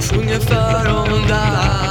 sjunger för om där